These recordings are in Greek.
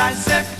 I said.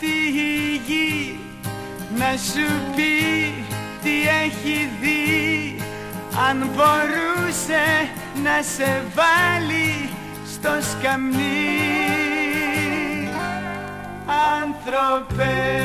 Τι γη να σου πει τι έχει δει. Αν μπορούσε να σε βάλει στο σκαμνί. Άνθρωπε